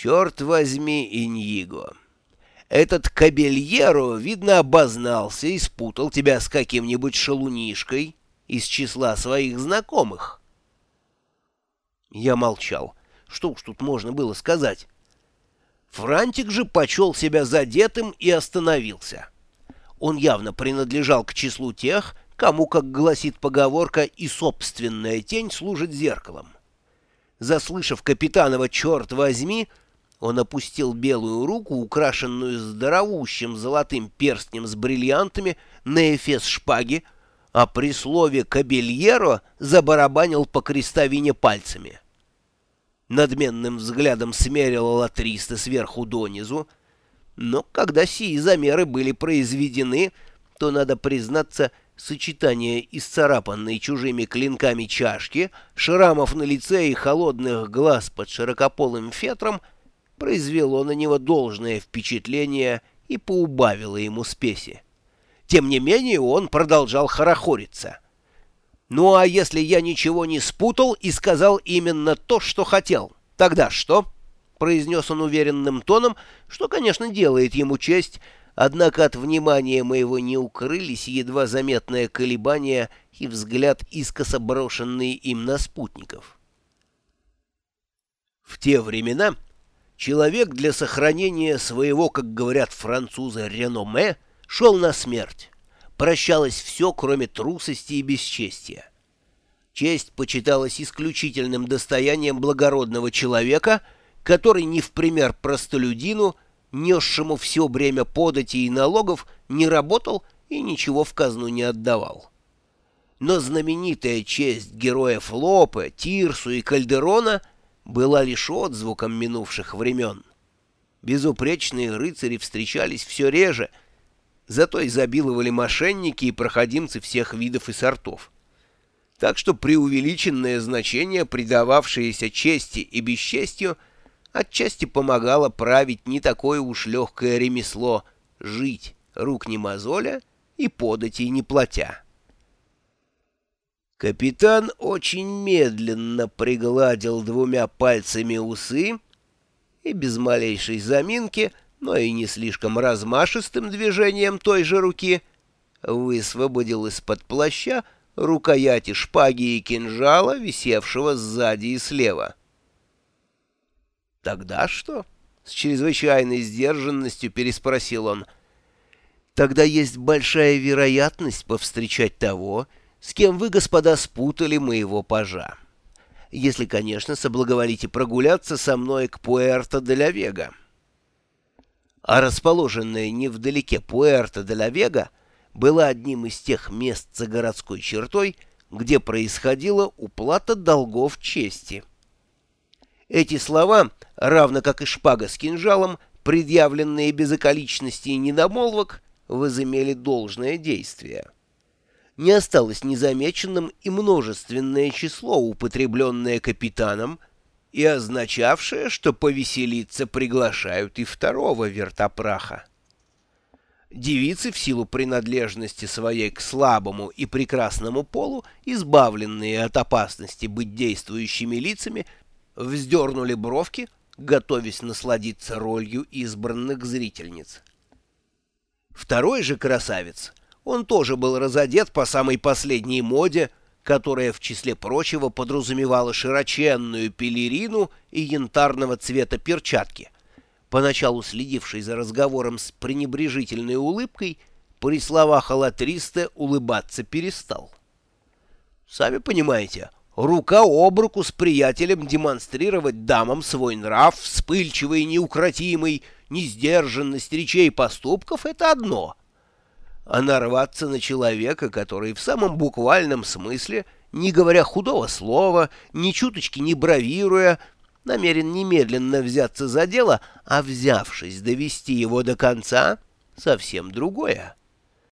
Черт возьми, Иньиго. Этот кабельеро, видно, обознался и спутал тебя с каким-нибудь шалунишкой из числа своих знакомых. Я молчал. Что уж тут можно было сказать? Франтик же почел себя задетым и остановился. Он явно принадлежал к числу тех, кому, как гласит поговорка, и собственная тень служит зеркалом. Заслышав капитанова «черт возьми», он опустил белую руку, украшенную здоровущим золотым перстнем с бриллиантами, на эфес шпаги, а при слове «кабельеро» забарабанил по крестовине пальцами. Надменным взглядом смерил латриста сверху донизу, но когда сии замеры были произведены, то, надо признаться, сочетание исцарапанной чужими клинками чашки, шрамов на лице и холодных глаз под широкополым фетром произвело на него должное впечатление и поубавило ему спеси. Тем не менее он продолжал хорохориться. «Ну а если я ничего не спутал и сказал именно то, что хотел, тогда что?» — произнес он уверенным тоном, что, конечно, делает ему честь, однако от внимания моего не укрылись едва заметное колебание и взгляд, искоса брошенный им на спутников. В те времена человек для сохранения своего, как говорят французы, реноме — шел на смерть. Прощалось все, кроме трусости и бесчестия. Честь почиталась исключительным достоянием благородного человека, который не в пример простолюдину, несшему все бремя подати и налогов, не работал и ничего в казну не отдавал. Но знаменитая честь героев Лопе, Тирсу и Кальдерона была лишь отзвуком минувших времен. Безупречные рыцари встречались все реже — Зато изобиловали мошенники и проходимцы всех видов и сортов. Так что преувеличенное значение, придававшееся чести и бесчестью, отчасти помогало править не такое уж легкое ремесло — жить, рук не мозоля и подати не платя. Капитан очень медленно пригладил двумя пальцами усы и без малейшей заминки — но и не слишком размашистым движением той же руки высвободил из-под плаща рукояти шпаги и кинжала, висевшего сзади и слева. «Тогда что?» — с чрезвычайной сдержанностью переспросил он. «Тогда есть большая вероятность повстречать того, с кем вы, господа, спутали моего пажа. Если, конечно, соблаговолите прогуляться со мной к Пуэрто-де-ля-Вега» а расположенная невдалеке Пуэрто-де-ла-Вега была одним из тех мест за городской чертой, где происходила уплата долгов чести. Эти слова, равно как и шпага с кинжалом, предъявленные без околичностей и недомолвок, возымели должное действие. Не осталось незамеченным и множественное число, употребленное капитаном, и означавшее, что повеселиться приглашают и второго вертопраха. Девицы в силу принадлежности своей к слабому и прекрасному полу, избавленные от опасности быть действующими лицами, вздернули бровки, готовясь насладиться ролью избранных зрительниц. Второй же красавец, он тоже был разодет по самой последней моде, которая в числе прочего подразумевала широченную пелерину и янтарного цвета перчатки. Поначалу следивший за разговором с пренебрежительной улыбкой, при словах Алатриста улыбаться перестал. Сами понимаете, рука об руку с приятелем демонстрировать дамам свой нрав, вспыльчивый, неукротимый, несдержанность речей и поступков — это одно — а нарваться на человека, который в самом буквальном смысле, не говоря худого слова, ни чуточки не бравируя, намерен немедленно взяться за дело, а взявшись довести его до конца, совсем другое.